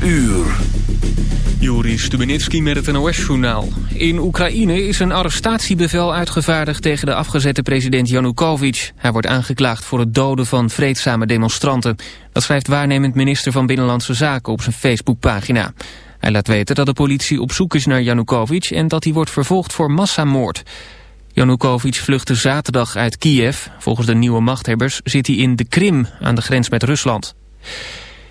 12 uur. Juri Stubenitski met het NOS-journaal. In Oekraïne is een arrestatiebevel uitgevaardigd tegen de afgezette president Janukovic. Hij wordt aangeklaagd voor het doden van vreedzame demonstranten. Dat schrijft waarnemend minister van Binnenlandse Zaken op zijn Facebookpagina. Hij laat weten dat de politie op zoek is naar Janukovic en dat hij wordt vervolgd voor massamoord. Janukovic vluchtte zaterdag uit Kiev. Volgens de nieuwe machthebbers zit hij in de Krim aan de grens met Rusland.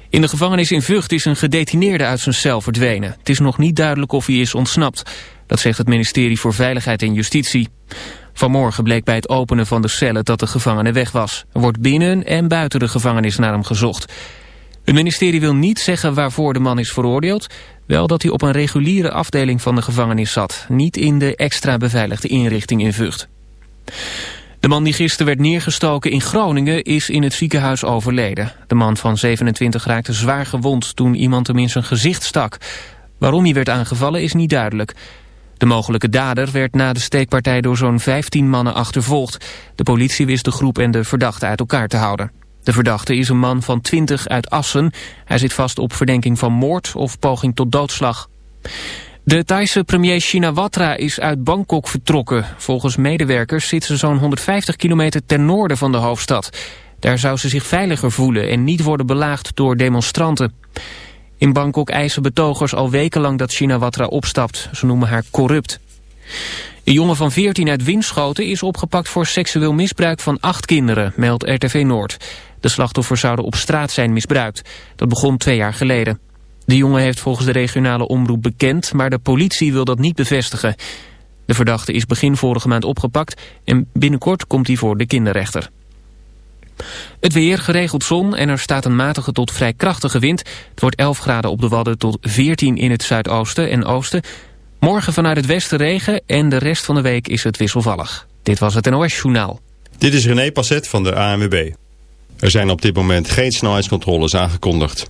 In de gevangenis in Vught is een gedetineerde uit zijn cel verdwenen. Het is nog niet duidelijk of hij is ontsnapt. Dat zegt het ministerie voor Veiligheid en Justitie. Vanmorgen bleek bij het openen van de cellen dat de gevangene weg was. Er wordt binnen en buiten de gevangenis naar hem gezocht. Het ministerie wil niet zeggen waarvoor de man is veroordeeld. Wel dat hij op een reguliere afdeling van de gevangenis zat. Niet in de extra beveiligde inrichting in Vught. De man die gisteren werd neergestoken in Groningen is in het ziekenhuis overleden. De man van 27 raakte zwaar gewond toen iemand hem in zijn gezicht stak. Waarom hij werd aangevallen is niet duidelijk. De mogelijke dader werd na de steekpartij door zo'n 15 mannen achtervolgd. De politie wist de groep en de verdachte uit elkaar te houden. De verdachte is een man van 20 uit Assen. Hij zit vast op verdenking van moord of poging tot doodslag. De Thaise premier Shinawatra is uit Bangkok vertrokken. Volgens medewerkers zit ze zo'n 150 kilometer ten noorden van de hoofdstad. Daar zou ze zich veiliger voelen en niet worden belaagd door demonstranten. In Bangkok eisen betogers al wekenlang dat Shinawatra opstapt. Ze noemen haar corrupt. Een jongen van 14 uit Winschoten is opgepakt voor seksueel misbruik van acht kinderen, meldt RTV Noord. De slachtoffers zouden op straat zijn misbruikt. Dat begon twee jaar geleden. De jongen heeft volgens de regionale omroep bekend, maar de politie wil dat niet bevestigen. De verdachte is begin vorige maand opgepakt en binnenkort komt hij voor de kinderrechter. Het weer, geregeld zon en er staat een matige tot vrij krachtige wind. Het wordt 11 graden op de Wadden tot 14 in het zuidoosten en oosten. Morgen vanuit het westen regen en de rest van de week is het wisselvallig. Dit was het NOS Journaal. Dit is René Passet van de ANWB. Er zijn op dit moment geen snelheidscontroles aangekondigd.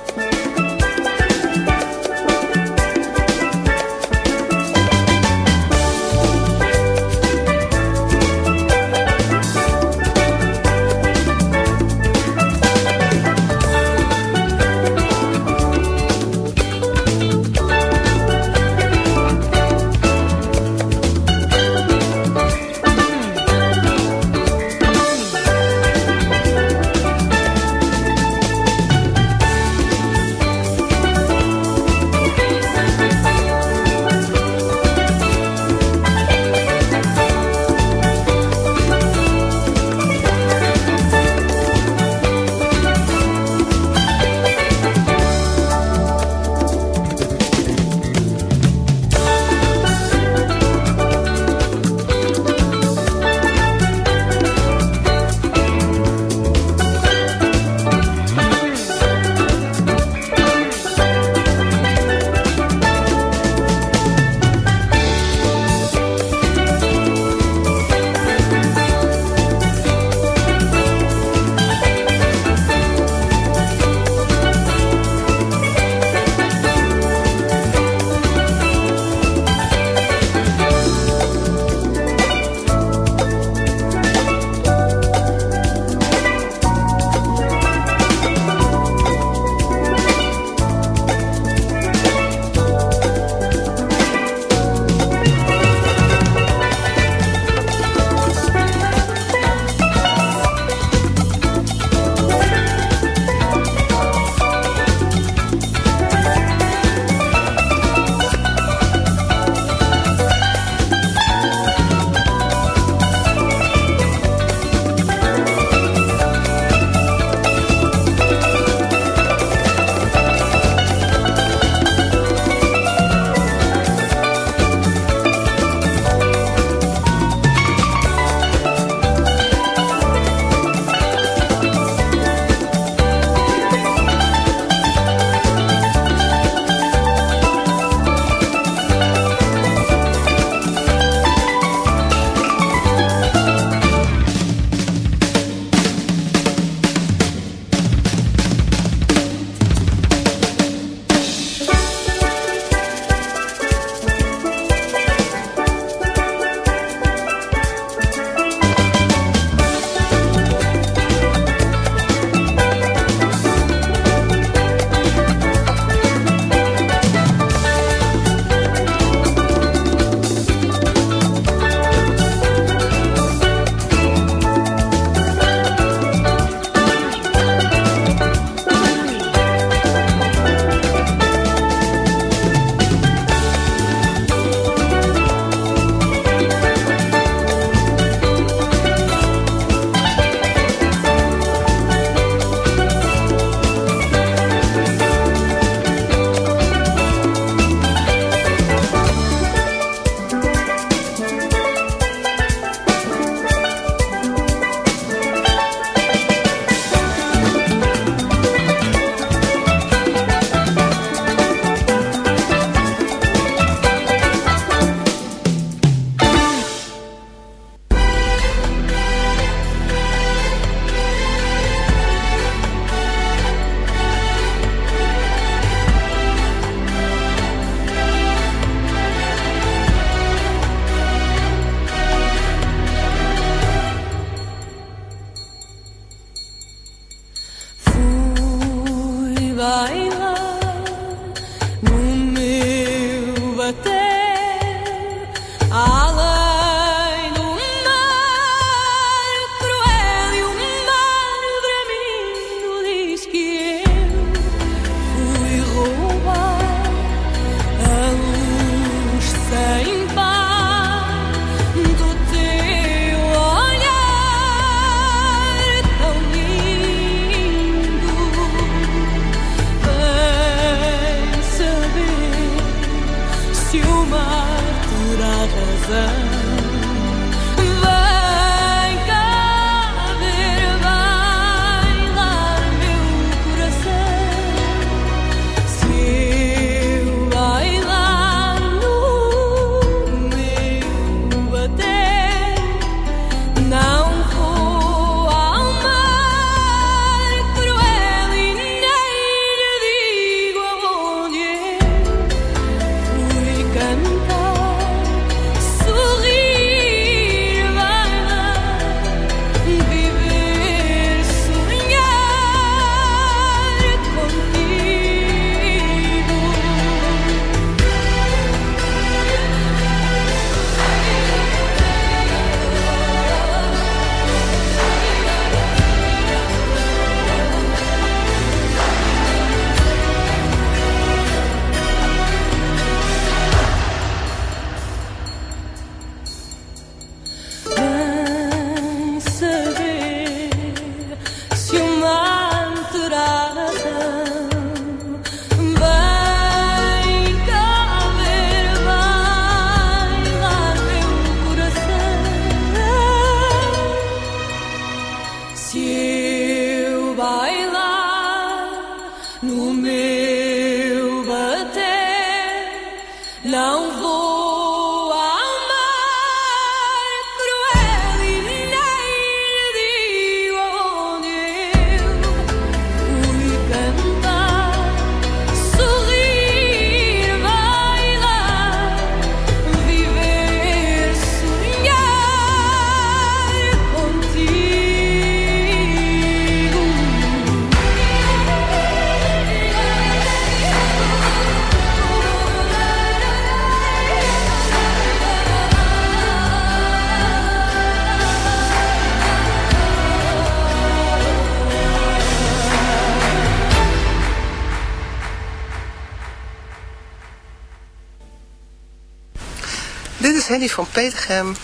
Van Petergem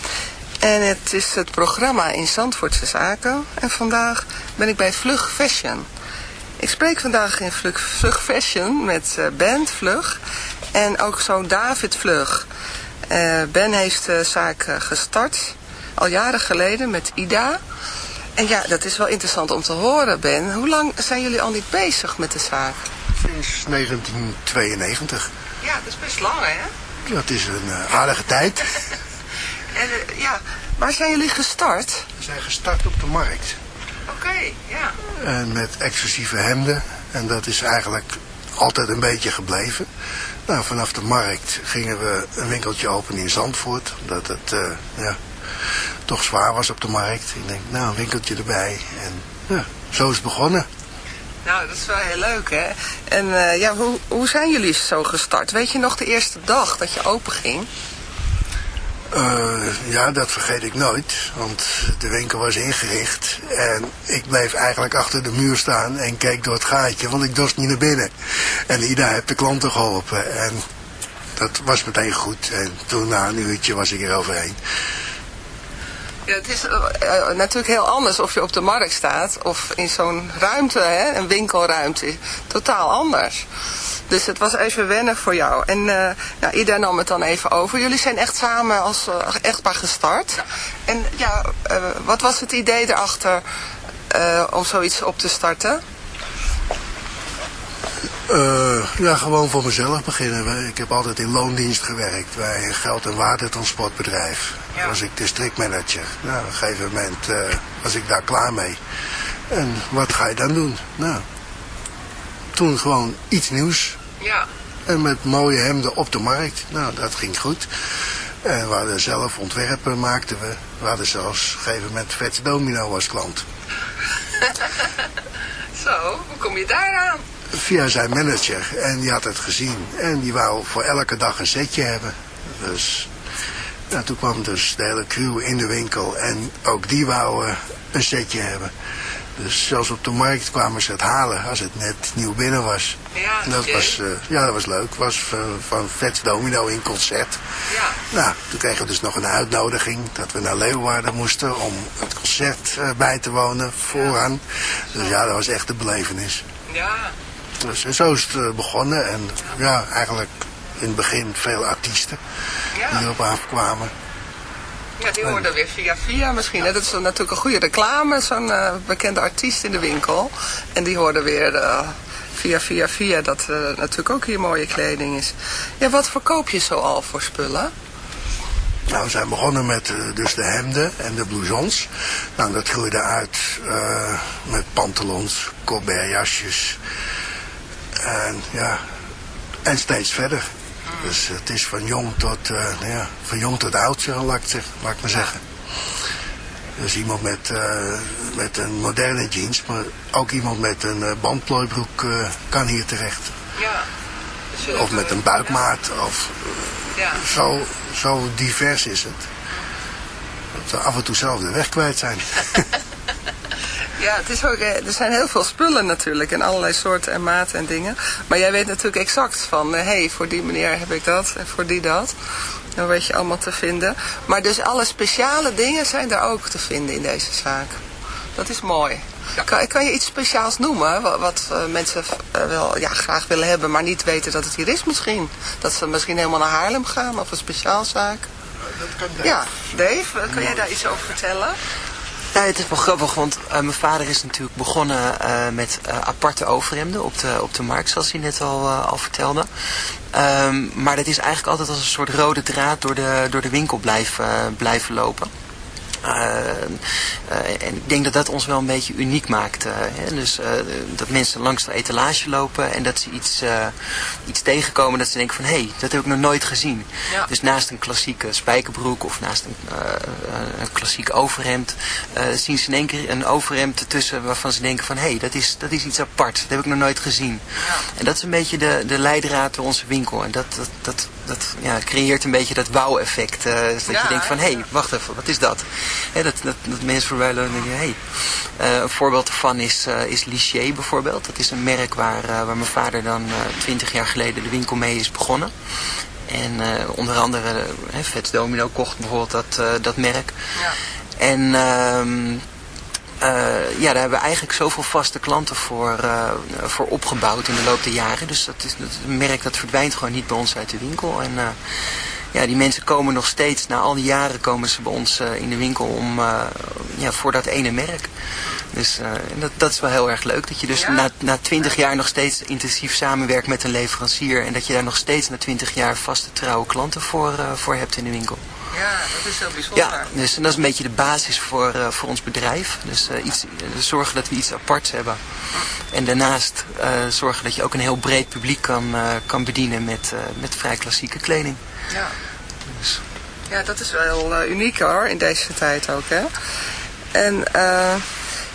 en het is het programma in Zandvoortse Zaken. En vandaag ben ik bij Vlug Fashion. Ik spreek vandaag in Vlug, Vlug Fashion met eh, Ben Vlug en ook zo David Vlug. Eh, ben heeft de zaak eh, gestart al jaren geleden met Ida. En ja, dat is wel interessant om te horen, Ben. Hoe lang zijn jullie al niet bezig met de zaak? Sinds 1992. Ja, dat is best lang, hè? Dat is een eh, aardige tijd. En eh, ja, waar zijn jullie gestart? We zijn gestart op de markt. Oké, ja. En met exclusieve hemden. En dat is eigenlijk altijd een beetje gebleven. Nou, vanaf de markt gingen we een winkeltje openen in Zandvoort. Omdat het eh, ja, toch zwaar was op de markt. Ik denk, nou, een winkeltje erbij. En ja, zo is het begonnen. Nou, dat is wel heel leuk, hè? En eh, ja, hoe, hoe zijn jullie zo gestart? Weet je nog de eerste dag dat je open ging? Eh, ja, dat vergeet ik nooit, want de winkel was ingericht en ik bleef eigenlijk achter de muur staan en keek door het gaatje, want ik dorst niet naar binnen. En Ida heeft de klanten geholpen en dat was meteen goed. En toen na een uurtje was ik er overheen. Ja, het is eh, natuurlijk heel anders of je op de markt staat of in zo'n ruimte, hè, een winkelruimte. Totaal anders. Dus het was even wennen voor jou. En eh nou, Ida nam het dan even over. Jullie zijn echt samen als eh, echtpaar gestart. En ja, eh, wat was het idee erachter eh, om zoiets op te starten? Eh, ja, gewoon voor mezelf beginnen. Ik heb altijd in loondienst gewerkt bij een geld- en watertransportbedrijf. Ja. was ik districtmanager. Nou, op een gegeven moment eh, was ik daar klaar mee. En wat ga je dan doen? Nou, toen gewoon iets nieuws. Ja. En met mooie hemden op de markt. Nou, dat ging goed. En we hadden zelf ontwerpen, maakten we. We hadden zelfs op een gegeven moment Vets Domino als klant. Zo, hoe kom je daaraan? Via zijn manager. En die had het gezien. En die wou voor elke dag een setje hebben. Dus nou, toen kwam dus de hele crew in de winkel. En ook die wou eh, een setje hebben. Dus zelfs op de markt kwamen ze het halen als het net nieuw binnen was. Ja, En dat was, eh, ja, dat was leuk. was van, van Vets Domino in concert. Ja. Nou, toen kregen we dus nog een uitnodiging dat we naar Leeuwarden moesten om het concert eh, bij te wonen vooraan. Dus ja, dat was echt een belevenis. Ja. Dus en zo is het eh, begonnen en ja, eigenlijk in het begin veel artiesten Ja. die erop afkwamen. Ja, die hoorden weer via via misschien. Dat is natuurlijk een goede reclame, zo'n eh, bekende artiest in de winkel. En die hoorden weer eh, via via via dat er natuurlijk ook hier mooie kleding is. Ja, wat verkoop je zo al voor spullen? Nou, we zijn begonnen met eh, dus de hemden en de blousons. Nou, dat groeide uit eh, met pantalons, colbertjasjes. En ja, en steeds verder. Dus het is van jong tot, eh, nou ja, van jong tot oud, zeg, laat, ik, zeg- laat ik maar zeggen. Dus iemand met, eh, met een moderne jeans, maar ook iemand met een eh, bandplooibroek kan hier terecht. Ja. Of met een buikmaat, of Ja. zo, zo divers is het. Dat we af en toe zelf de weg kwijt zijn. Ja, het is ook, eh, er zijn heel veel spullen natuurlijk en allerlei soorten en maten en dingen. Maar jij weet natuurlijk exact van, hé, hey, voor die meneer heb ik dat en voor die dat. Dan weet je allemaal te vinden. Maar dus alle speciale dingen zijn er ook te vinden in deze zaak. Dat is mooi. Kan, kan je iets speciaals noemen, wat, wat eh, mensen eh, wel ja, graag willen hebben, maar niet weten dat het hier is misschien? Dat ze misschien helemaal naar Haarlem gaan of een speciaalzaak? Ja, Dave, eh, kan jij daar iets over vertellen? Ja, het is wel grappig, want eh, mijn vader is natuurlijk begonnen eh, met eh, aparte overhemden op de, op de markt, zoals hij net al, vertelde. Ehm, maar dat is eigenlijk altijd als een soort rode draad door de, door de winkel blijven lopen. Eh, eh, en ik denk dat dat ons wel een beetje uniek maakt. eh, hè? Dus dat mensen langs de etalage lopen en dat ze iets, iets tegenkomen dat ze denken van hé, hey, dat heb ik nog nooit gezien. Ja. Dus naast een klassieke spijkerbroek of naast een, een klassiek overhemd zien ze in één keer een overhemd ertussen waarvan ze denken van hé, hey, dat, is, dat is iets apart. Dat heb ik nog nooit gezien. En dat is een beetje de, de leidraad door onze winkel. En dat, dat, dat, dat ja, creëert een beetje dat wauw-effect. eh, dus dat Ja, je denkt van hé, hey, wacht even, wat is dat? Hè, dat, dat, dat mensen voorbij lopen en denken, hé. Hey. een voorbeeld ervan is, eh is Lichier bijvoorbeeld. Dat is een merk waar, eh, waar mijn vader dan twintig jaar geleden de winkel mee is begonnen. En eh, onder andere uh, Vets Domino kocht bijvoorbeeld dat, uh, dat merk. Ja. En ehm uh, ja, daar hebben we eigenlijk zoveel vaste klanten voor, uh, voor opgebouwd in de loop der jaren. Dus dat is, dat merk dat verdwijnt gewoon niet bij ons uit de winkel. En uh, ja, die mensen komen nog steeds, na al die jaren komen ze bij ons in de winkel om, ja, voor dat ene merk. Dus dat, dat is wel heel erg leuk. Dat je dus Ja. na, na 20 jaar nog steeds intensief samenwerkt met een leverancier. En dat je daar nog steeds na 20 jaar vaste trouwe klanten voor, voor hebt in de winkel. Ja, dat is heel bijzonder. Ja, dus en dat is een beetje de basis voor, uh, voor ons bedrijf. Dus uh, iets, uh, zorgen dat we iets aparts hebben. En daarnaast zorgen dat je ook een heel breed publiek kan, kan bedienen met, met vrij klassieke kleding. Ja. Dus. ja, dat is wel heel uniek hoor, in deze tijd ook hè. En eh,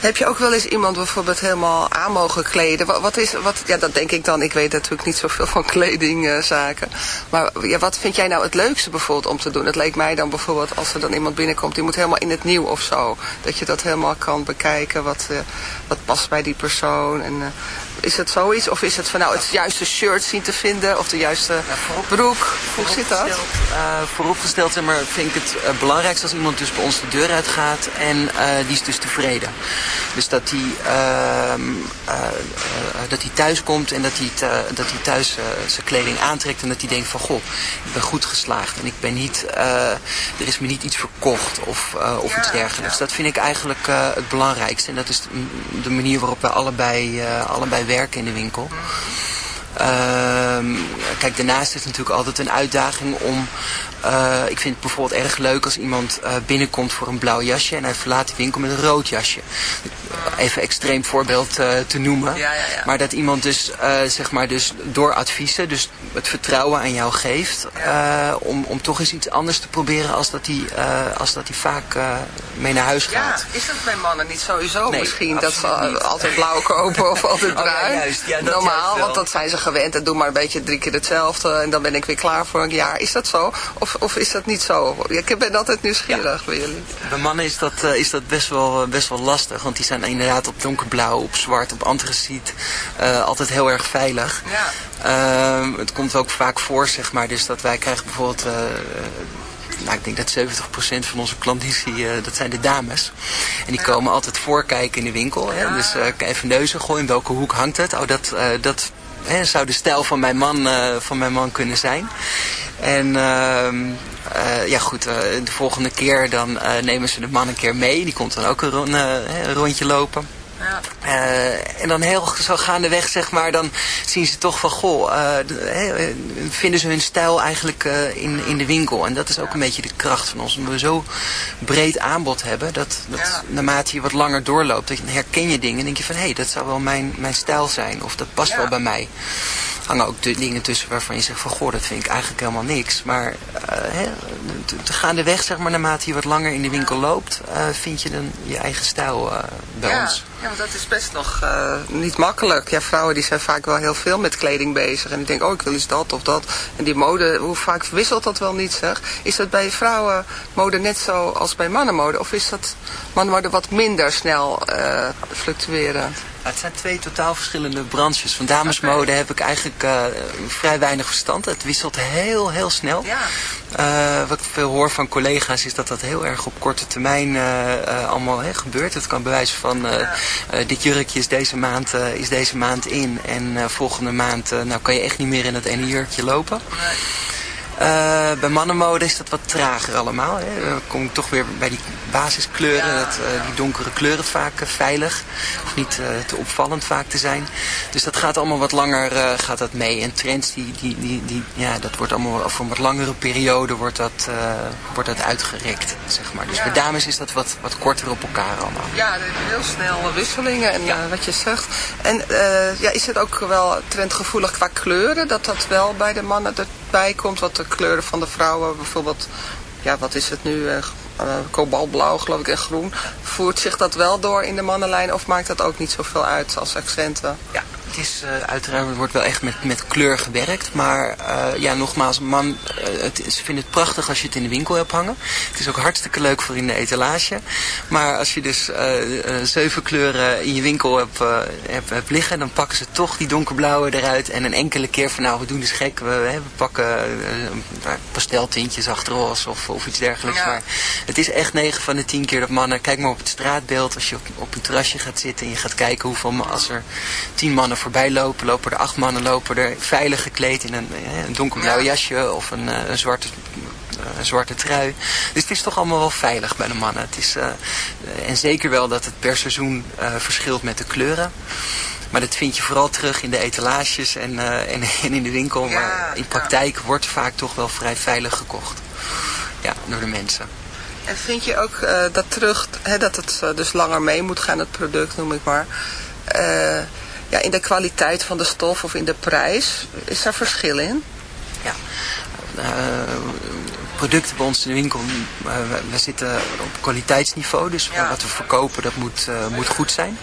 heb je ook wel eens iemand bijvoorbeeld helemaal aan mogen kleden? Wat, is, wat, ja, dat denk ik dan. Ik weet natuurlijk niet zoveel van kledingzaken. maar ja, wat vind jij nou het leukste bijvoorbeeld om te doen? Het leek mij dan bijvoorbeeld als er dan iemand binnenkomt, die moet helemaal in het nieuw of zo. Dat je dat helemaal kan bekijken, wat, uh, wat past bij die persoon. En, uh, is het zoiets? Of is het van nou het juiste shirt zien te vinden? Of de juiste broek? Hoe zit dat? Uh, vooropgesteld zeg maar, vind ik het uh, belangrijkste als iemand dus bij ons de deur uitgaat en uh, die is dus tevreden. Dus dat hij, uh, dat hij thuis komt en dat hij, dat hij thuis zijn kleding aantrekt en dat hij denkt van goh, ik ben goed geslaagd en ik ben niet, er is me niet iets verkocht of, of ja, iets dergelijks. Ja. Dat vind ik eigenlijk het belangrijkste en dat is de manier waarop wij allebei, allebei werken in de winkel. Uh, kijk, daarnaast is het natuurlijk altijd een uitdaging om... Uh, ik vind het bijvoorbeeld erg leuk als iemand uh, binnenkomt voor een blauw jasje... en hij verlaat de winkel met een rood jasje. Even extreem voorbeeld uh, te noemen. Ja, ja, ja. Maar dat iemand dus, zeg maar dus door adviezen, dus het vertrouwen aan jou geeft... om, om toch eens iets anders te proberen als dat hij, als dat hij vaak mee naar huis gaat. Ja, is dat bij mannen niet sowieso nee, misschien? Dat ze niet. altijd blauw kopen of altijd bruin? Oh, ja, juist. Ja, dat Normaal, want dat zijn ze gewend. En doe maar een beetje drie keer hetzelfde en dan ben ik weer klaar voor een jaar. Is dat zo? Of, of is dat niet zo? Ik ben altijd nieuwsgierig bij jullie. Bij mannen is dat, uh, is dat best, wel, best wel lastig. Want die zijn inderdaad op donkerblauw, op zwart, op antraciet. Uh, altijd heel erg veilig. Ja. Uh, het komt ook vaak voor, zeg maar. Dus dat wij krijgen bijvoorbeeld... Nou, ik denk dat 70% van onze klanditie, uh, dat zijn de dames. En die komen altijd voorkijken in de winkel. Hè? Dus uh, even neuzen gooien, in welke hoek hangt het? Oh, dat, uh, dat hè, zou de stijl van mijn man, eh, van mijn man kunnen zijn. En ehm, eh, ja goed, eh, de volgende keer dan eh, nemen ze de man een keer mee. Die komt dan ook een, rondje lopen. Eh, en dan heel zo gaandeweg, zeg maar, dan zien ze toch van, goh, eh, eh, vinden ze hun stijl eigenlijk in, in de winkel. En dat is ook een beetje de kracht van ons. Omdat we zo breed aanbod hebben, dat, dat naarmate je wat langer doorloopt, dan herken je dingen en denk je van, hé, hey, dat zou wel mijn, mijn stijl zijn. Of dat past wel bij mij. hangen ook de dingen tussen waarvan je zegt van, goh, dat vind ik eigenlijk helemaal niks. Maar te gaandeweg, zeg maar, naarmate je wat langer in de winkel loopt, vind je dan je eigen stijl bij ja, ons. Ja, want dat is best nog eh, niet makkelijk. Ja, vrouwen die zijn vaak wel heel veel met kleding bezig. En die denken, oh, ik wil eens dat of dat. En die mode, hoe vaak wisselt dat wel niet, zeg? Is dat bij vrouwenmode net zo als bij mannenmode? Of is dat mannenmode wat minder snel eh fluctuerend? Het zijn twee totaal verschillende branches. Van damesmode heb ik eigenlijk eh, vrij weinig verstand. Het wisselt heel, heel snel. Ja. Eh, wat ik veel hoor van collega's is dat dat heel erg op korte termijn eh, allemaal hè, gebeurt. Het kan bewijzen van dit jurkje is deze maand, is deze maand in en volgende maand nou kan je echt niet meer in dat ene jurkje lopen. Bij mannenmode is dat wat trager allemaal. Hè. Dan kom ik toch weer bij die basiskleuren. Dat, eh, die donkere kleuren vaak eh, veilig. Of niet eh, te opvallend vaak te zijn. Dus dat gaat allemaal wat langer eh, gaat dat mee. En trends, die, die, die, die, ja, dat wordt allemaal over een wat langere periode wordt dat, eh, wordt dat uitgerekt. Zeg maar. Dus bij dames is dat wat, wat korter op elkaar allemaal. Ja, heel snel wisselingen en eh, wat je zegt. En eh, ja, is het ook wel trendgevoelig qua kleuren? Dat dat wel bij de mannen erbij komt? Wat de kleuren van de vrouwen bijvoorbeeld, ja wat is het nu, eh, eh, kobaltblauw geloof ik en groen. Voert zich dat wel door in de mannenlijn of maakt dat ook niet zoveel uit als accenten? Ja, het is eh, uiteraard, wordt wel echt met, met kleur gewerkt. Maar eh, ja, nogmaals, man, eh, het, ze vinden het prachtig als je het in de winkel hebt hangen. Het is ook hartstikke leuk voor in de etalage. Maar als je dus zeven kleuren in je winkel hebt, hebt, hebt liggen, dan pakken ze toch die donkerblauwe eruit. En een enkele keer van nou, we doen dus gek, we, pakken pasteltintjes achter roze of, of iets dergelijks. Ja. Maar het is echt 9 van de 10 keer dat mannen, kijk maar op het straatbeeld, als je op, op een terrasje gaat zitten en je gaat kijken hoeveel, als er 10 mannen voorbij lopen, lopen er 8 mannen lopen er veilig gekleed in een, eh, een donkerblauw jasje of een, eh, een zwarte eh, een zwarte trui. Dus het is toch allemaal wel veilig bij de mannen. Het is, en zeker wel dat het per seizoen verschilt met de kleuren. Maar dat vind je vooral terug in de etalages en, en, en in de winkel. Ja, maar in praktijk wordt vaak toch wel vrij veilig gekocht. Ja, door de mensen. En vind je ook dat terug, hè, dat het dus langer mee moet gaan, het product noem ik maar. Ja, in de kwaliteit van de stof of in de prijs, is daar verschil in? Ja. Eh, producten bij ons in de winkel, eh, we, zitten op kwaliteitsniveau. Dus Ja. wat we verkopen, dat moet, eh, moet goed zijn.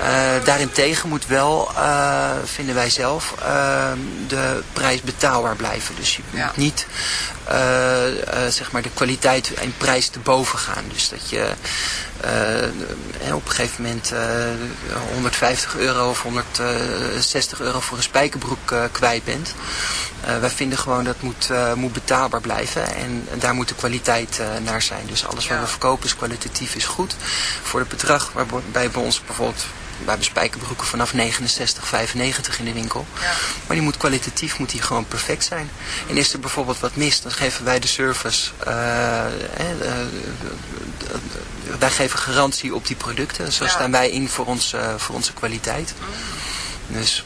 Eh, daarentegen moet wel, vinden wij zelf, de prijs betaalbaar blijven. Dus je Ja. moet niet zeg maar de kwaliteit en prijs te boven gaan. Dus dat je op een gegeven moment eh, 150 euro of 160 euro voor een spijkerbroek kwijt bent. Wij vinden gewoon dat moet, moet betaalbaar blijven en daar moet de kwaliteit eh, naar zijn. Dus alles wat Ja. we verkopen is kwalitatief is goed. Voor het bedrag waarbij bij ons bijvoorbeeld we hebben spijkerbroeken vanaf 69,95 in de winkel. Maar die moet kwalitatief moet die gewoon perfect zijn. En is er bijvoorbeeld wat mis, dan geven wij de service. eh, eh, wij geven garantie op die producten. Zo Ja. staan wij in voor, ons, voor onze kwaliteit. Dus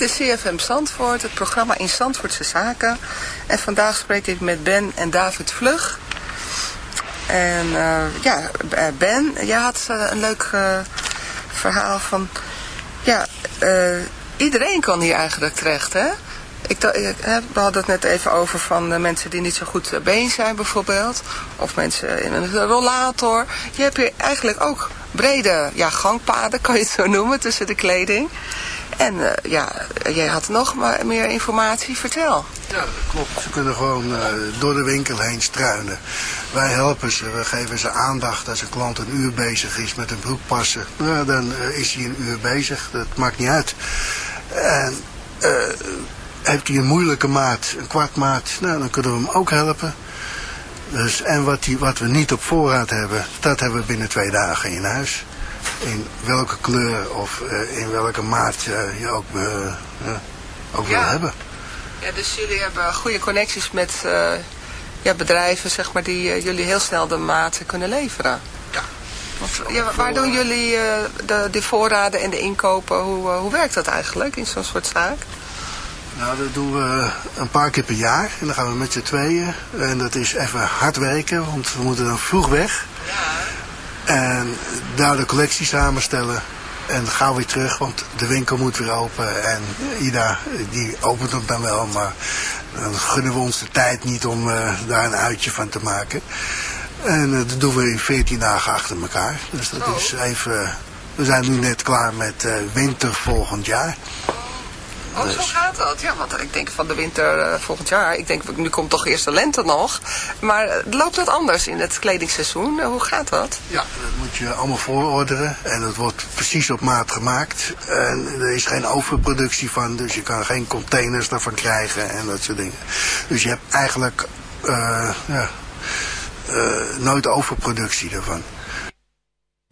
Dit is CFM Zandvoort, het programma in Zandvoortse Zaken. En vandaag spreek ik met Ben en David Vlug. En eh, ja, eh, Ben, jij had eh, een leuk verhaal van... Ja, iedereen kan hier eigenlijk terecht, hè? Ik, we hadden het net even over van mensen die niet zo goed been zijn bijvoorbeeld. Of mensen in een rollator. Je hebt hier eigenlijk ook brede ja, gangpaden, kan je het zo noemen, tussen de kleding. En eh, ja, jij had nog maar meer informatie. Vertel. Ja, dat klopt. Ze kunnen gewoon eh, door de winkel heen struinen. Wij helpen ze, we geven ze aandacht. Als een klant een uur bezig is met een broek passen, nou, dan eh, is hij een uur bezig. Dat maakt niet uit. En heeft hij een moeilijke maat, een kwart maat, nou, dan kunnen we hem ook helpen. Dus, en wat, die, wat we niet op voorraad hebben, dat hebben we binnen twee dagen in huis. In welke kleur of eh, in welke maat eh, je ook, eh, ja, ook wil Ja. hebben. Ja, dus jullie hebben goede connecties met eh, ja, bedrijven, zeg maar, die eh, jullie heel snel de maten kunnen leveren. Ja. Want, ja, waar doen jullie eh, de, de voorraden en de inkopen? Hoe, hoe werkt dat eigenlijk in zo'n soort zaak? Nou, dat doen we een paar keer per jaar. En dan gaan we met z'n tweeën. En dat is even hard werken, want we moeten dan vroeg weg. En daar de collectie samenstellen. En gauw weer terug, want de winkel moet weer open. En Ida, die opent hem dan wel, maar dan gunnen we ons de tijd niet om eh, daar een uitje van te maken. En eh, dat doen we in 14 dagen achter elkaar. Dus dat is even... We zijn nu net klaar met eh, winter volgend jaar. Oh, zo gaat dat. Ja, want ik denk van de winter eh, volgend jaar. Ik denk, nu komt toch eerst de lente nog. Maar eh, loopt dat anders in het kledingsseizoen? Eh, hoe gaat dat? Ja, dat moet je allemaal voororderen en dat wordt precies op maat gemaakt. En er is geen overproductie van, dus je kan geen containers daarvan krijgen en dat soort dingen. Dus je hebt eigenlijk ja, nooit overproductie ervan.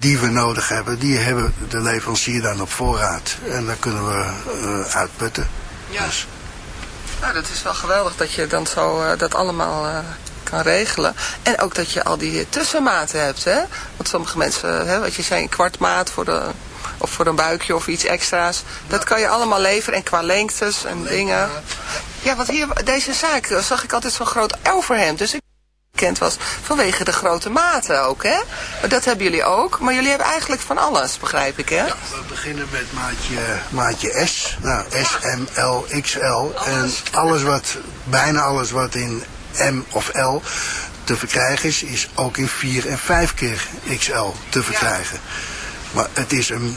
Die we nodig hebben, die hebben de leverancier dan op voorraad. En daar kunnen we eh, uitputten. Ja. Nou, dat is wel geweldig dat je dan zo eh, dat allemaal eh, kan regelen. En ook dat je al die tussenmaten hebt, hè. Want sommige mensen, hè, wat je zei, een kwart maat voor de... Of voor een buikje of iets extra's. Dat kan je allemaal leveren. En qua lengtes en dingen. Ja, want hier, deze zaak, zag ik altijd zo'n groot overhemd. Dus ik bekend was vanwege de grote maten ook, hè? Maar dat hebben jullie ook. Maar jullie hebben eigenlijk van alles, begrijp ik, hè? We beginnen met maatje, maatje S. Nou, S, M, L, XL. En alles wat, bijna alles wat in M of L te verkrijgen is, is ook in 4 en 5 keer XL te verkrijgen. Maar het is een,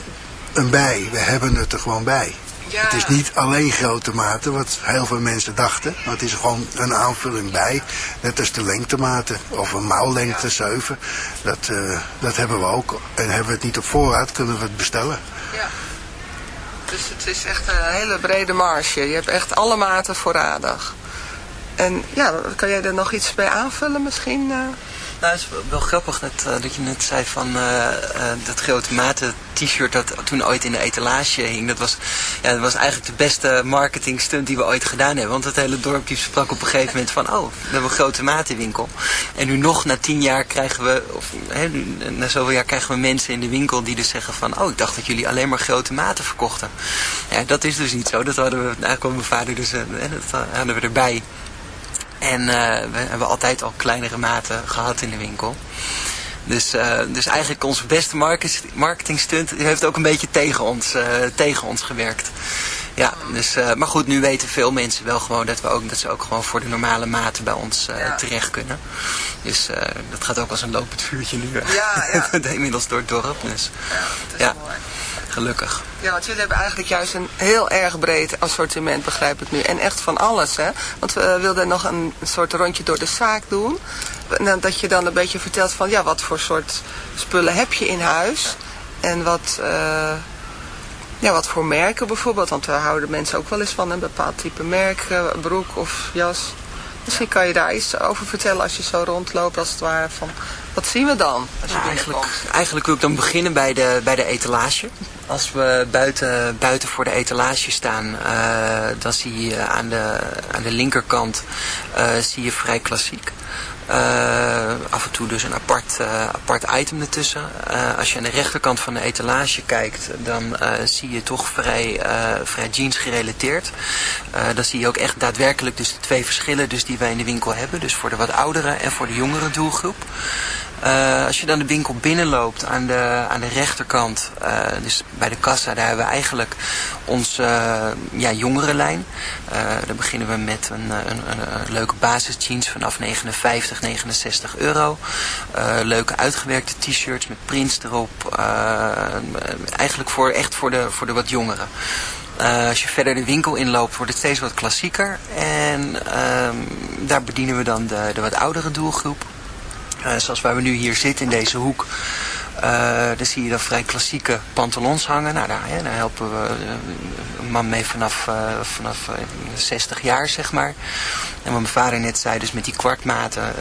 een bij. We hebben het er gewoon bij. Ja. Het is niet alleen grote maten, wat heel veel mensen dachten. Maar het is gewoon een aanvulling bij. Net als de lengtematen of een mouwlengte 7. Dat, eh, dat hebben we ook. En hebben we het niet op voorraad, kunnen we het bestellen. Ja. Dus het is echt een hele brede marge. Je hebt echt alle maten voorradig. En ja, kan jij er nog iets bij aanvullen misschien? Nou, het is wel- grappig dat, eh, dat je net zei van eh, eh, dat grote maten t-shirt dat toen ooit in de etalage hing. Dat was, ja, dat was eigenlijk de beste marketing stunt die we ooit gedaan hebben. Want het hele dorpje sprak op een gegeven moment van, oh, we hebben een grote matenwinkel. En nu nog, na tien jaar krijgen we, of hè, na zoveel jaar krijgen we mensen in de winkel die dus zeggen van, oh, ik dacht dat jullie alleen maar grote maten verkochten. Ja, dat is dus niet zo. Dat hadden we, eigenlijk kwam mijn vader dus, dat hadden we erbij. En eh, we hebben altijd al kleinere maten gehad in de winkel. Dus, eh, dus eigenlijk onze beste market- marketingstunt heeft ook een beetje tegen ons, eh, tegen ons gewerkt. Ja, dus, maar goed, nu weten veel mensen wel gewoon dat, we ook, dat ze ook gewoon voor de normale maten bij ons terecht kunnen. Dus dat gaat ook als een lopend vuurtje nu. Ja, ja. inmiddels door het dorp. Dus ja, gelukkig. Ja, want jullie hebben eigenlijk juist een heel erg breed assortiment, begrijp ik nu. En echt van alles, hè? Want we wilden nog een soort rondje door de zaak doen. Dat je dan een beetje vertelt van ja, wat voor soort spullen heb je in huis. En wat, eh, ja, wat voor merken bijvoorbeeld. Want daar houden mensen ook wel eens van een bepaald type merk, eh, broek of jas. Misschien kan je daar iets over vertellen als je zo rondloopt als het ware van wat zien we dan als je Nou, eigenlijk, eigenlijk wil ik dan beginnen bij de, bij de etalage. Als we buiten, buiten voor de etalage staan, eh, dan zie je aan de, aan de linkerkant eh, zie je vrij klassiek. Eh, af en toe dus een apart, eh, apart item ertussen. Eh, als je aan de rechterkant van de etalage kijkt, dan zie je toch vrij, vrij jeans gerelateerd. Dan zie je ook echt daadwerkelijk dus de twee verschillen dus die wij in de winkel hebben. Dus voor de wat oudere en voor de jongere doelgroep. Eh, als je dan de winkel binnenloopt aan de, aan de rechterkant, eh, dus bij de kassa, daar hebben we eigenlijk onze eh, ja, jongerenlijn. Eh daar beginnen we met een, een, een, leuke basisjeans vanaf 59, 69 euro. Leuke uitgewerkte t-shirts met prints erop. Eigenlijk voor, echt voor de, voor de wat jongeren. Als je verder de winkel inloopt, wordt het steeds wat klassieker. En ehm, daar bedienen we dan de, de wat oudere doelgroep. Eh, zoals waar we nu hier zitten in deze hoek. eh, daar zie je dan vrij klassieke pantalons hangen. Nou, daar, helpen we eh, een man mee vanaf, vanaf eh, 60 jaar, zeg maar. En wat mijn vader net zei, dus met die kwartmaten.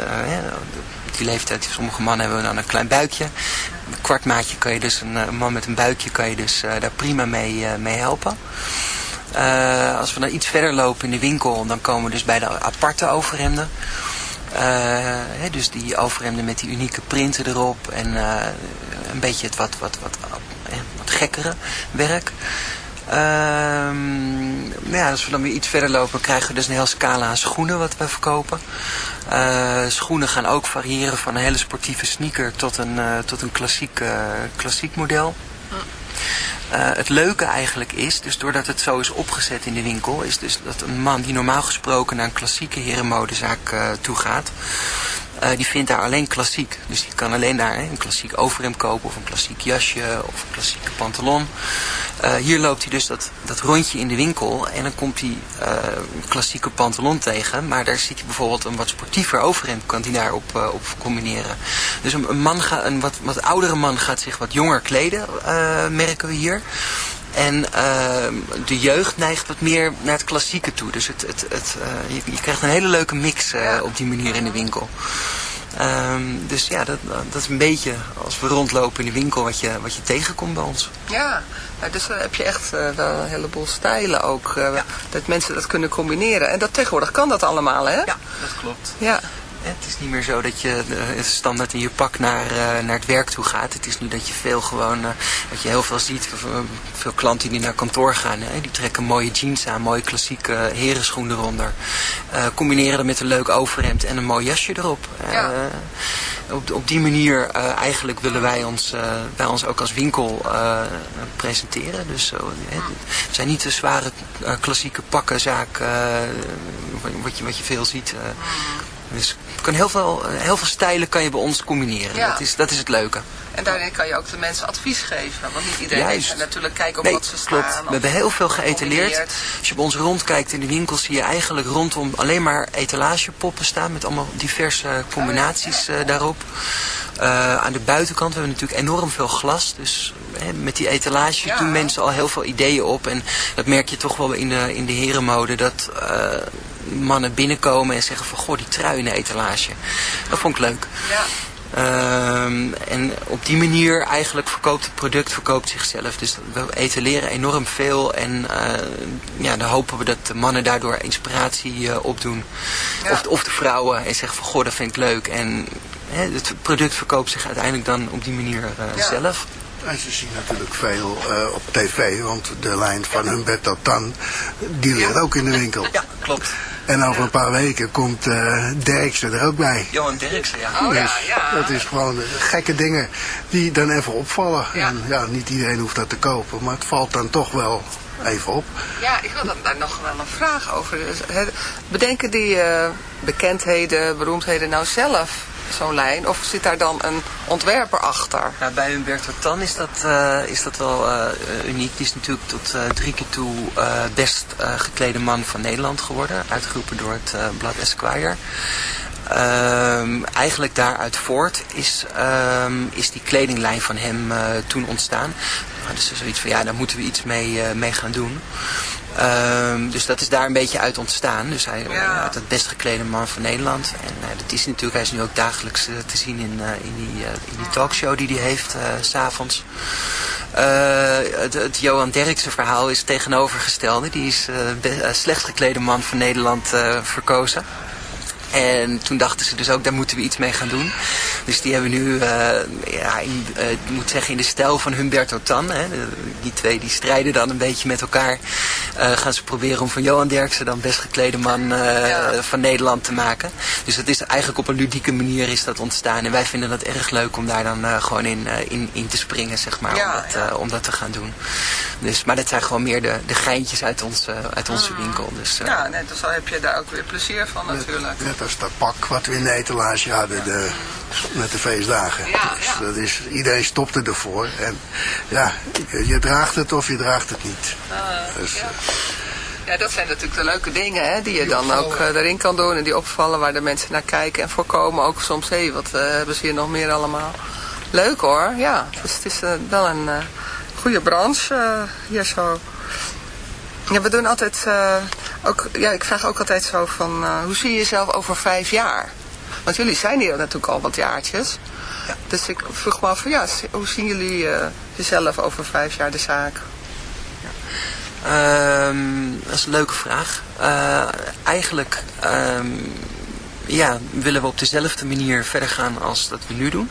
die leeftijd, sommige mannen hebben dan een klein buikje. Een kwartmaatje kan je dus, een, een man met een buikje kan je dus daar prima mee, mee helpen. Als we dan iets verder lopen in de winkel, dan komen we dus bij de aparte overhemden. Eh, dus die overhemden met die unieke printen erop en eh, een beetje het wat, wat, wat, wat gekkere werk. Ehm, nou ja, als we dan weer iets verder lopen, krijgen we dus een hele scala aan schoenen wat we verkopen. Eh, schoenen gaan ook variëren van een hele sportieve sneaker tot een, tot een klassiek, klassiek model. Eh, het leuke eigenlijk is, dus doordat het zo is opgezet in de winkel, is dus dat een man die normaal gesproken naar een klassieke herenmodezaak eh toe gaat, eh, die vindt daar alleen klassiek. Dus die kan alleen daar een klassiek overhemd kopen of een klassiek jasje of een klassieke pantalon. Eh, hier loopt hij dus dat, dat rondje in de winkel en dan komt hij eh, een klassieke pantalon tegen. Maar daar ziet hij bijvoorbeeld een wat sportiever overhemd, kan hij daar op, combineren. Dus een, man ga, een wat, wat oudere man gaat zich wat jonger kleden, merken we hier. En ehm, de jeugd neigt wat meer naar het klassieke toe. Dus het, het, het, eh, je, je krijgt een hele leuke mix eh, op die manier in de winkel. Ehm, dus ja, dat, dat is een beetje als we rondlopen in de winkel wat je, wat je tegenkomt bij ons. Ja, dus dan heb je echt eh, wel een heleboel stijlen ook. eh, Dat mensen dat kunnen combineren. En dat tegenwoordig kan dat allemaal, hè? Ja, dat klopt. Ja. Het is niet meer zo dat je eh, standaard in je pak naar, eh, naar het werk toe gaat. Het is nu dat je veel gewoon, eh, wat je heel veel ziet, veel klanten die naar kantoor gaan, hè, die trekken mooie jeans aan, mooie klassieke herenschoen eronder. Eh, combineren dat met een leuk overhemd en een mooi jasje erop. Ja. Eh, op, op die manier eh, eigenlijk willen wij ons, eh, wij ons ook als winkel eh, presenteren. Dus zo, hè, het zijn niet de zware eh, klassieke pakkenzaak eh, wat, je, wat je veel ziet. Dus kan heel, veel, heel veel stijlen kan je bij ons combineren. Ja. Dat, is, dat is het leuke. En daarin kan je ook de mensen advies geven. Want niet iedereen heeft natuurlijk kijken op Nee, wat ze staan. klopt. We hebben heel veel geëtaleerd. Als je bij ons rondkijkt in de winkel zie je eigenlijk rondom alleen maar etalagepoppen staan. Met allemaal diverse combinaties eh, daarop. Eh, aan de buitenkant hebben we natuurlijk enorm veel glas. Dus hè, met die etalage Ja. doen mensen al heel veel ideeën op. En dat merk je toch wel in de, in de herenmode. Dat eh, mannen binnenkomen en zeggen van goh die trui in de etalage. Dat vond ik leuk. Ja. Ehm, en op die manier eigenlijk verkoopt het product verkoopt zichzelf. Dus we etaleren enorm veel en eh, ja, dan hopen we dat de mannen daardoor inspiratie eh, opdoen. Ja. Of, of de vrouwen en zeggen van goh dat vind ik leuk. En hè, het product verkoopt zich uiteindelijk dan op die manier eh, Ja. zelf. En ze zien natuurlijk veel eh, op tv, want de lijn van Humberto Tan, die ligt ook in de winkel. Ja, klopt. En over een paar weken komt eh Derksen er ook bij. Johan Derksen, ja. Oh ja, Dus ja. Dat is gewoon eh, gekke dingen die dan even opvallen. Ja. En ja, niet iedereen hoeft dat te kopen, maar het valt dan toch wel even op. Ja, ik had daar nog wel een vraag over. Hè, Bedenken die eh, bekendheden, beroemdheden nou zelf zo'n lijn? Of zit daar dan een ontwerper achter? Nou, bij Humberto Tan is dat, eh, is dat wel eh, uniek. Die is natuurlijk tot eh, drie keer toe best geklede man van Nederland geworden. Uitgeroepen door het blad Esquire. Ehm, eigenlijk daaruit voort is, ehm, is die kledinglijn van hem toen ontstaan. Nou, dus zoiets van, ja, daar moeten we iets mee, mee gaan doen. Ehm, dus dat is daar een beetje uit ontstaan. Dus hij ja. had het best geklede man van Nederland. En uh, dat is natuurlijk, hij is nu ook dagelijks uh, te zien in, uh, in, die, in die talkshow die hij heeft s s'avonds. Het, het, Johan Derksen verhaal is tegenovergestelde. Die is slecht geklede man van Nederland verkozen. En toen dachten ze dus ook, daar moeten we iets mee gaan doen. Dus die hebben nu, uh, ja, in, uh, ik moet zeggen, in de stijl van Humberto Tan. Hè, die twee die strijden dan een beetje met elkaar. Uh, gaan ze proberen om van Johan Derksen dan best geklede man ja. van Nederland te maken. Dus dat is eigenlijk op een ludieke manier is dat ontstaan. En wij vinden dat erg leuk om daar dan gewoon in, in, in te springen, zeg maar. Ja, om, dat, om dat te gaan doen. Dus, maar dat zijn gewoon meer de, de geintjes uit, ons, uit onze winkel. Dus, ja, net, dus dan heb je daar ook weer plezier van natuurlijk. Net als dat pak wat we in de etalage hadden. De, met de feestdagen. Dus dat is, iedereen stopte ervoor. En ja, je draagt het of je draagt het niet. Uh, dus, ja. ja. dat zijn natuurlijk de leuke dingen hè, die je die dan opvallen. ook uh, erin kan doen. En die opvallen waar de mensen naar kijken. En voorkomen ook soms, hé, hey, wat uh, hebben ze hier nog meer allemaal. Leuk hoor, ja. Dus het is uh, wel een goede branche hier zo. Ja, we doen altijd, ook, ja, ik vraag ook altijd zo van, hoe zie je jezelf over vijf jaar? Want jullie zijn hier natuurlijk al wat jaartjes. Ja. Dus ik vroeg me af, ja, hoe zien jullie uh, jezelf over vijf jaar de zaak? Ja. Um, dat is een leuke vraag. Eigenlijk um, ja, willen we op dezelfde manier verder gaan als dat we nu doen.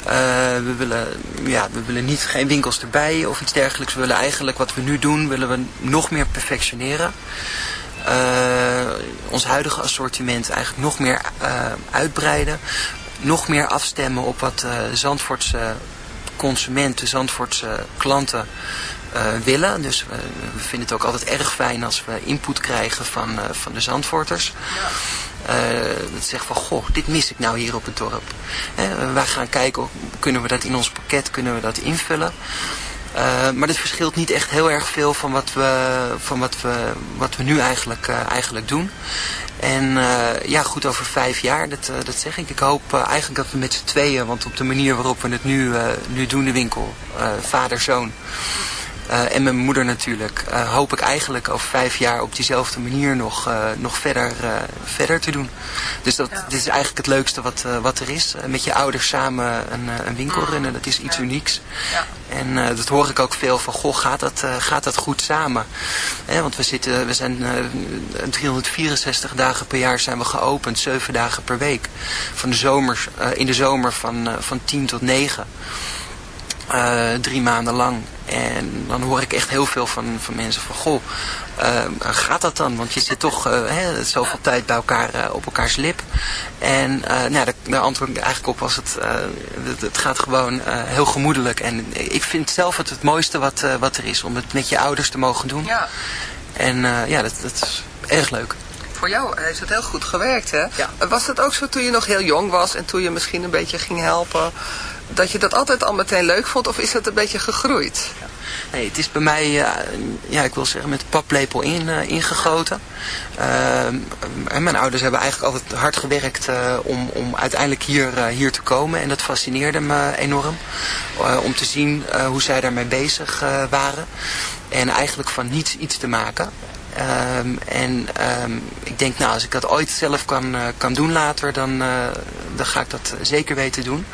Uh, we, willen, ja, we willen niet geen winkels erbij of iets dergelijks. We willen eigenlijk wat we nu doen, willen we nog meer perfectioneren. Uh, ons huidige assortiment eigenlijk nog meer uh, uitbreiden. Nog meer afstemmen op wat Zandvoortse consumenten, Zandvoortse klanten willen. Dus we vinden het ook altijd erg fijn als we input krijgen van, van de Zandvoorters. Ja. dat zegt van, goh, dit mis ik nou hier op het dorp. wij gaan kijken, kunnen we dat in ons pakket, kunnen we dat invullen. Uh, maar dit verschilt niet echt heel erg veel van wat we, van wat we, wat we nu eigenlijk, uh, eigenlijk doen. En uh, ja, goed over vijf jaar, dat, dat zeg ik. Ik hoop eigenlijk dat we met z'n tweeën, want op de manier waarop we het nu, nu doen, de winkel, vader, zoon... Uh, en mijn moeder natuurlijk, uh, hoop ik eigenlijk over vijf jaar op diezelfde manier nog, uh, nog verder, verder te doen. Dus dat ja. dit is eigenlijk het leukste wat, wat er is. met je ouders samen een, een winkel runnen, dat is iets ja. unieks. Ja. En dat hoor ik ook veel van, goh, gaat dat, gaat dat goed samen? want we, zitten, we zijn 364 dagen per jaar zijn we geopend, 7 dagen per week. Van de zomers, in de zomer van, van 10 tot 9. Uh, drie maanden lang. En dan hoor ik echt heel veel van, van mensen van, goh, uh, gaat dat dan? Want je zit toch uh, hè, zoveel tijd bij elkaar op elkaars lip. En nou, de, de antwoord eigenlijk op was het, het, het, gaat gewoon heel gemoedelijk. En ik vind zelf het het mooiste wat, wat er is, om het met je ouders te mogen doen. Ja. En ja, dat, dat is erg leuk voor jou heeft het heel goed gewerkt, hè? Ja. Was het ook zo toen je nog heel jong was en toen je misschien een beetje ging helpen, dat je dat altijd al meteen leuk vond of is het een beetje gegroeid? Nee, het is bij mij, uh, ja, ik wil zeggen, met paplepel in, uh, ingegoten. Uh, mijn ouders hebben eigenlijk altijd hard gewerkt om, om uiteindelijk hier, hier te komen. En dat fascineerde me enorm. om te zien hoe zij daarmee bezig waren. En eigenlijk van niets iets te maken. En ik denk, nou, als ik dat ooit zelf kan, kan doen later, dan, dan ga ik dat zeker weten doen.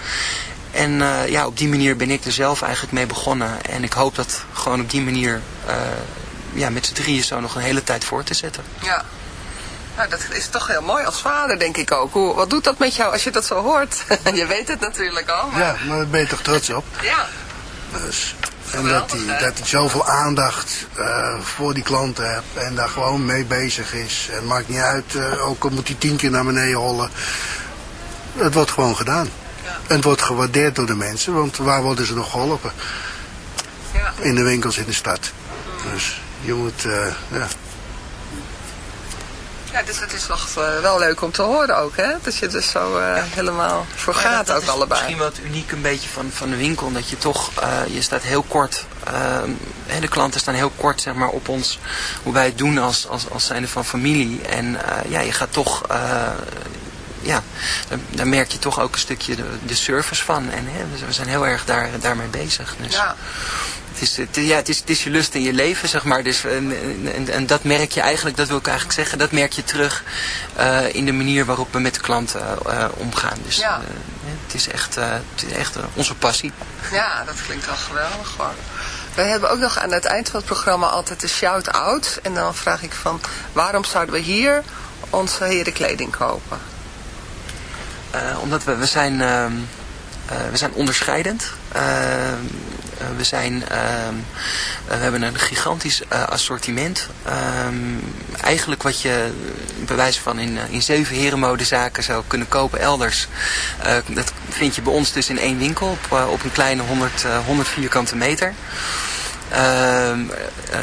En uh, ja, op die manier ben ik er zelf eigenlijk mee begonnen. En ik hoop dat gewoon op die manier ja, met z'n drieën zo nog een hele tijd voor te zetten. Ja. Nou, dat is toch heel mooi als vader, denk ik ook. Hoe, wat doet dat met jou als je dat zo hoort? je weet het natuurlijk al. Maar... Ja, maar daar ben je toch trots op? ja. Dus... En dat hij, dat hij zoveel aandacht uh, voor die klanten hebt en daar gewoon mee bezig is. En het maakt niet uit, uh, ook al moet hij tien keer naar beneden hollen. Het wordt gewoon gedaan. En het wordt gewaardeerd door de mensen, want waar worden ze nog geholpen? Ja. In de winkels in de stad. Dus je moet, uh, ja. Ja, dus het is toch uh, wel leuk om te horen ook, hè? Dat je er zo uh, ja. helemaal voor gaat dat, ook is allebei. misschien wat uniek een beetje van, van de winkel. Dat je toch, uh, je staat heel kort, uh, de klanten staan heel kort zeg maar, op ons, hoe wij het doen als, als, als zijnde van familie. En ja, je gaat toch ja, daar, daar merk je toch ook een stukje de, de service van. En hè, we zijn heel erg daar, daarmee bezig. Dus. Ja. Het is, het, ja, het, is, het is je lust in je leven, zeg maar. Dus, en, en, en dat merk je eigenlijk, dat wil ik eigenlijk zeggen, dat merk je terug uh, in de manier waarop we met de klanten uh, omgaan. Dus Ja. uh, het is echt, het is echt onze passie. Ja, dat klinkt wel geweldig hoor. Wij hebben ook nog aan het eind van het programma altijd de shout-out. En dan vraag ik van, waarom zouden we hier onze herenkleding kopen? Uh, omdat we, we zijn, uh, uh, we zijn onderscheidend. Uh, we, zijn, uh, we hebben een gigantisch assortiment. Eigenlijk wat je bij wijze van in, in zeven herenmodezaken zou kunnen kopen elders. Dat vind je bij ons dus in één winkel op, op een kleine 100, 100 vierkante meter. Uh,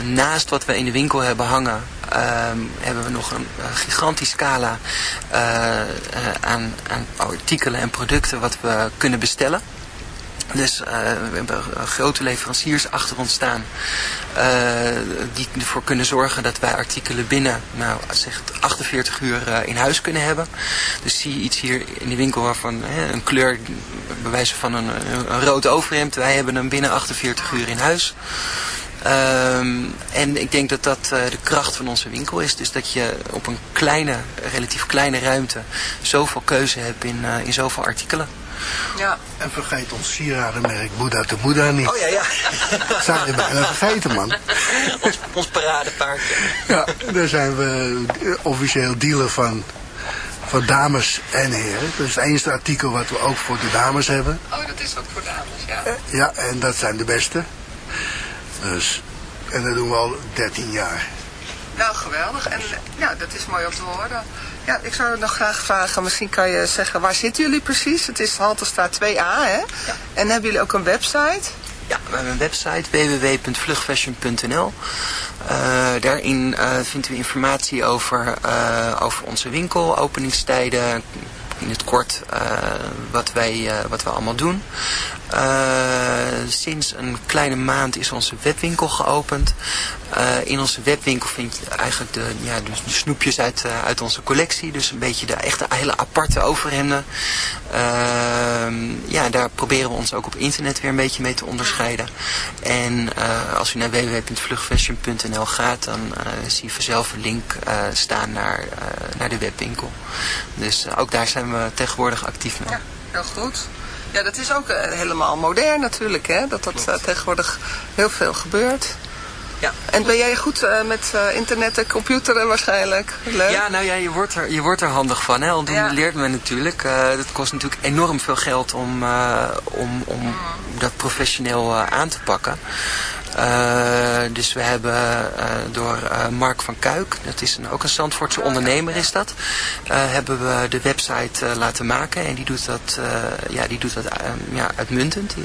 naast wat we in de winkel hebben hangen, uh, hebben we nog een, gigantische scala uh, aan, aan, artikelen en producten wat we kunnen bestellen. Dus uh, we hebben grote leveranciers achter ons staan uh, die ervoor kunnen zorgen dat wij artikelen binnen nou, zeg 48 uur uh, in huis kunnen hebben. Dus zie je iets hier in de winkel waarvan hè, een kleur, bij wijze van een, een, rood overhemd, wij hebben hem binnen 48 uur in huis. Um, en ik denk dat dat de kracht van onze winkel is. Dus dat je op een kleine, relatief kleine ruimte zoveel keuze hebt in, in zoveel artikelen. Ja. En vergeet ons sieradenmerk Boeddha de Boeddha niet. Oh ja, ja. Dat zijn we bijna vergeten, man. ons, ons paradepaard. Ja, daar zijn we officieel dealer van, van dames en heren. Dat is het enige artikel wat we ook voor de dames hebben. Oh, dat is ook voor dames, ja. Ja, en dat zijn de beste. Dus, en dat doen we al 13 jaar. Nou, geweldig. En ja, dat is mooi om te horen. Ja, ik zou nog graag vragen, misschien kan je zeggen, waar zitten jullie precies? Het is Halterstraat 2A, hè? Ja. En hebben jullie ook een website? Ja, we hebben een website www.vlugfashion.nl. Uh, daarin uh, vindt u informatie over, uh, over onze winkel, openingstijden, in het kort wat, wij, wat we allemaal doen. Sinds een kleine maand is onze webwinkel geopend. in onze webwinkel vind je eigenlijk de, ja, de, de snoepjes uit, uit onze collectie. Dus een beetje de echte hele aparte overhemden. ja, daar proberen we ons ook op internet weer een beetje mee te onderscheiden. En als u naar www.vlugfashion.nl gaat, dan zie je vanzelf een link staan naar, naar de webwinkel. Dus ook daar zijn we tegenwoordig actief mee. Ja, heel goed. Ja, dat is ook uh, helemaal modern natuurlijk, hè? Dat dat uh, tegenwoordig heel veel gebeurt. Ja. En ben jij goed uh, met internet en computeren waarschijnlijk? Leuk? Ja, nou ja, je wordt er, je wordt er handig van. Hè? Aldoende ja. leert men natuurlijk. dat kost natuurlijk enorm veel geld om, om, om mm. dat professioneel aan te pakken. Uh, dus we hebben uh, door uh, Mark van Kuik, dat is een, ook een Zandvoortse ondernemer is dat, hebben we de website laten maken en die doet dat, ja, die doet dat ja, uitmuntend. Die,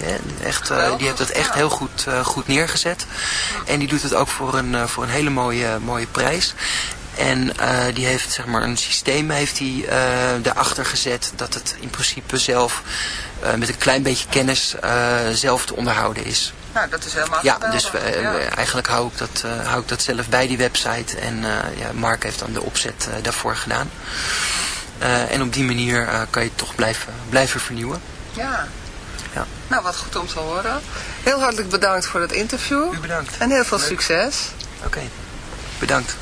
die heeft dat echt heel goed, goed neergezet en die doet het ook voor een, voor een hele mooie, mooie prijs. En die heeft zeg maar een systeem heeft hij uh, daarachter gezet dat het in principe zelf met een klein beetje kennis zelf te onderhouden is. Nou, dat is helemaal Ja, dus we, ja. eigenlijk hou ik, dat, hou ik dat zelf bij die website. En ja, Mark heeft dan de opzet daarvoor gedaan. en op die manier kan je het toch blijven, blijven vernieuwen. Ja. ja. Nou, wat goed om te horen. Heel hartelijk bedankt voor het interview. U bedankt. En heel veel Leuk. succes. Oké, okay. bedankt.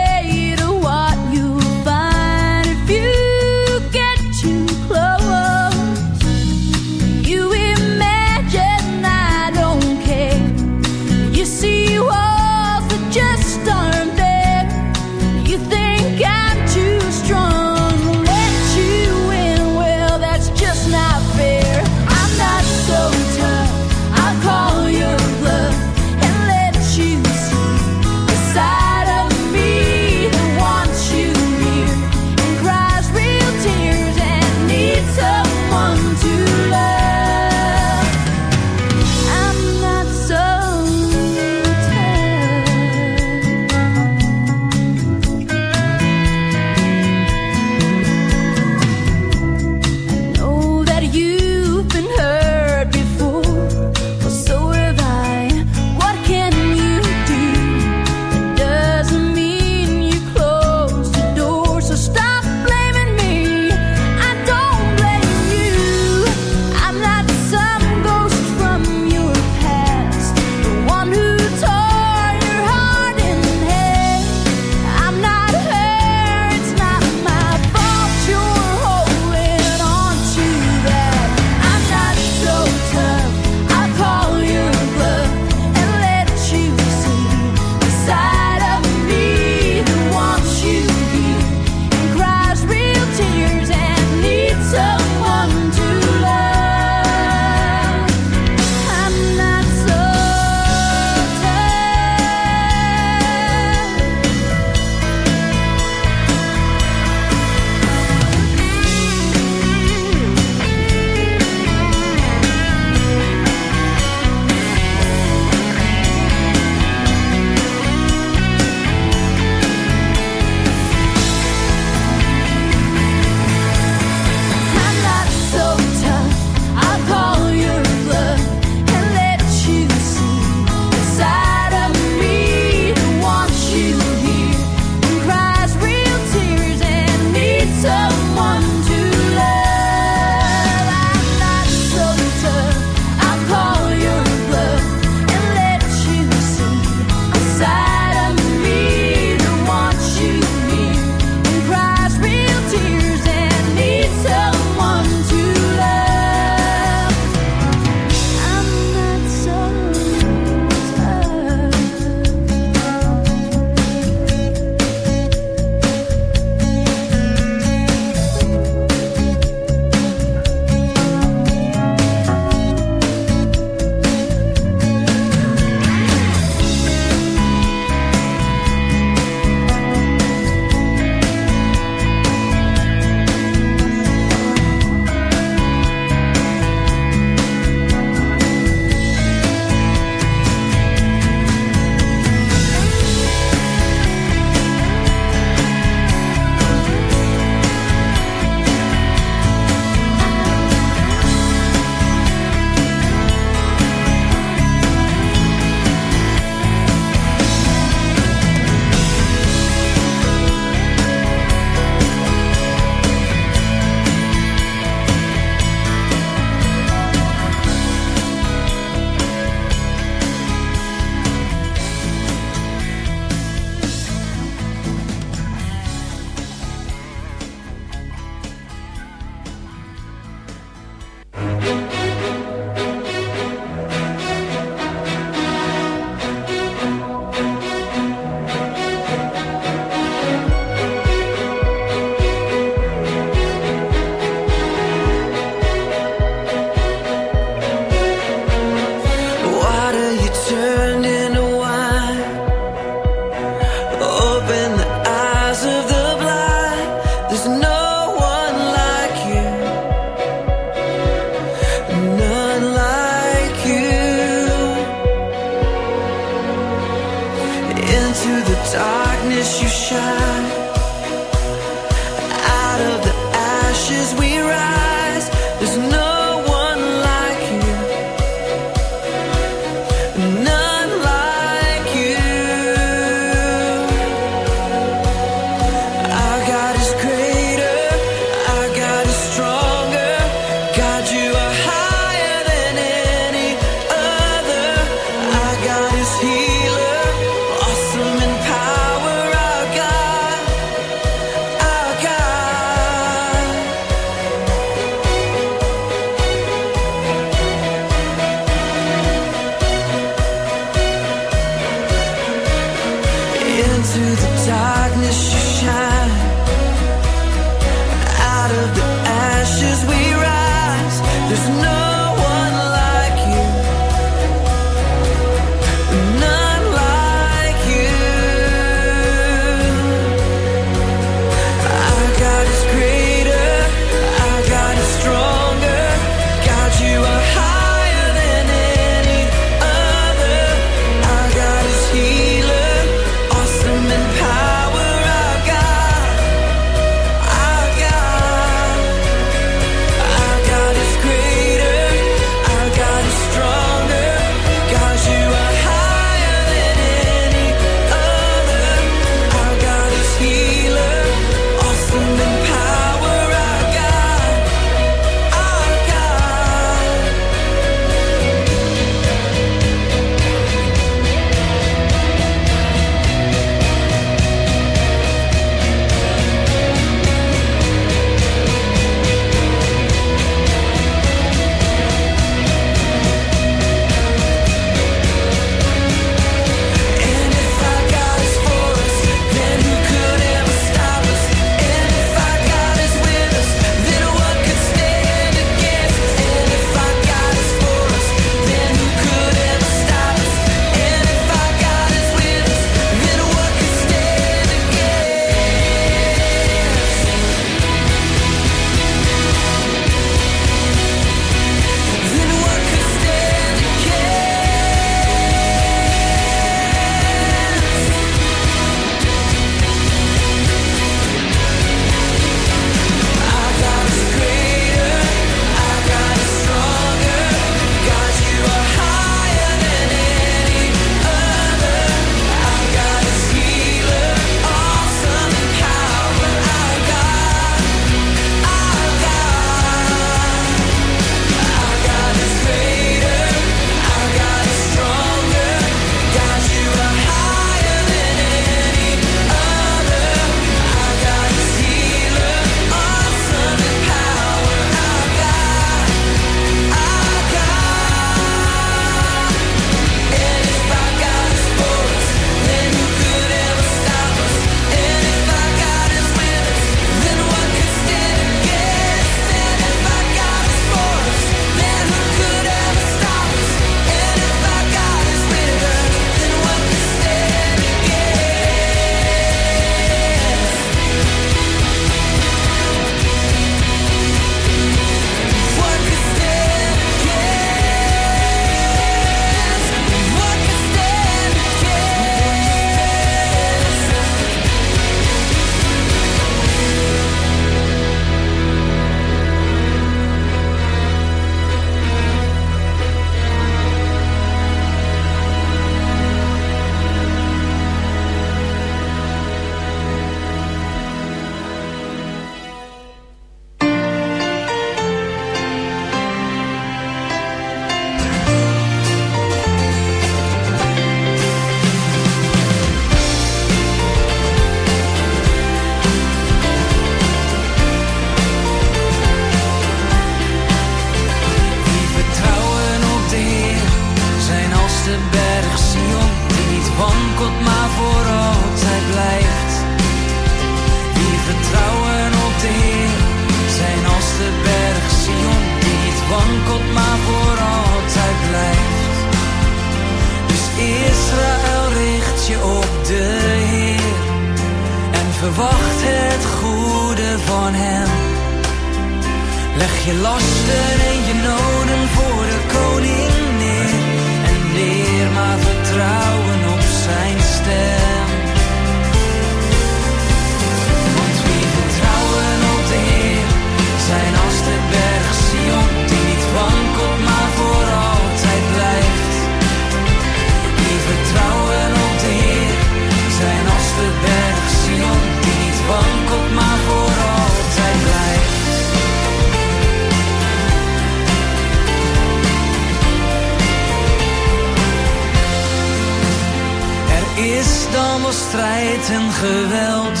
Strijd en geweld.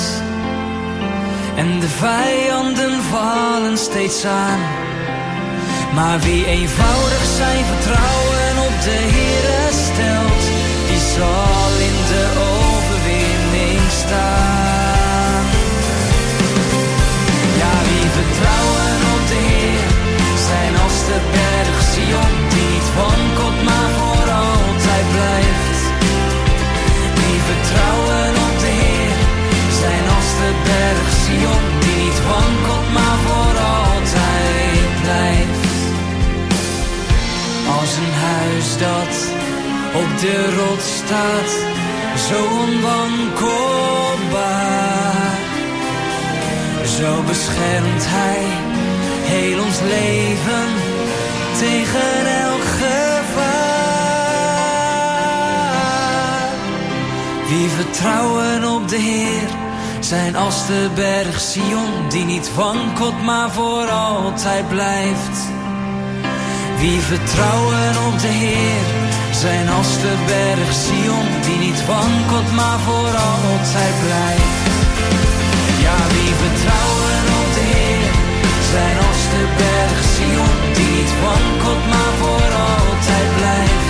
En de vijanden vallen steeds aan. Maar wie eenvoudig zijn vertrouwen op de Heere stelt, die zal in de overwinning staan. Ja, wie vertrouwen op de Heer, zijn als de berg Sion, die niet wankelt, berg Sion, die niet wankelt, maar voor altijd blijft. Als een huis dat op de rots staat, zo onwankelbaar. Zo beschermt hij heel ons leven tegen elk gevaar. Wie vertrouwen op de Heer zijn als de berg Sion, die niet wankelt, maar voor altijd blijft. Wie vertrouwen op de Heer zijn als de berg Sion, die niet wankelt, maar voor altijd blijft. Ja, wie vertrouwen op de Heer zijn als de berg Sion, die niet wankelt, maar voor altijd blijft.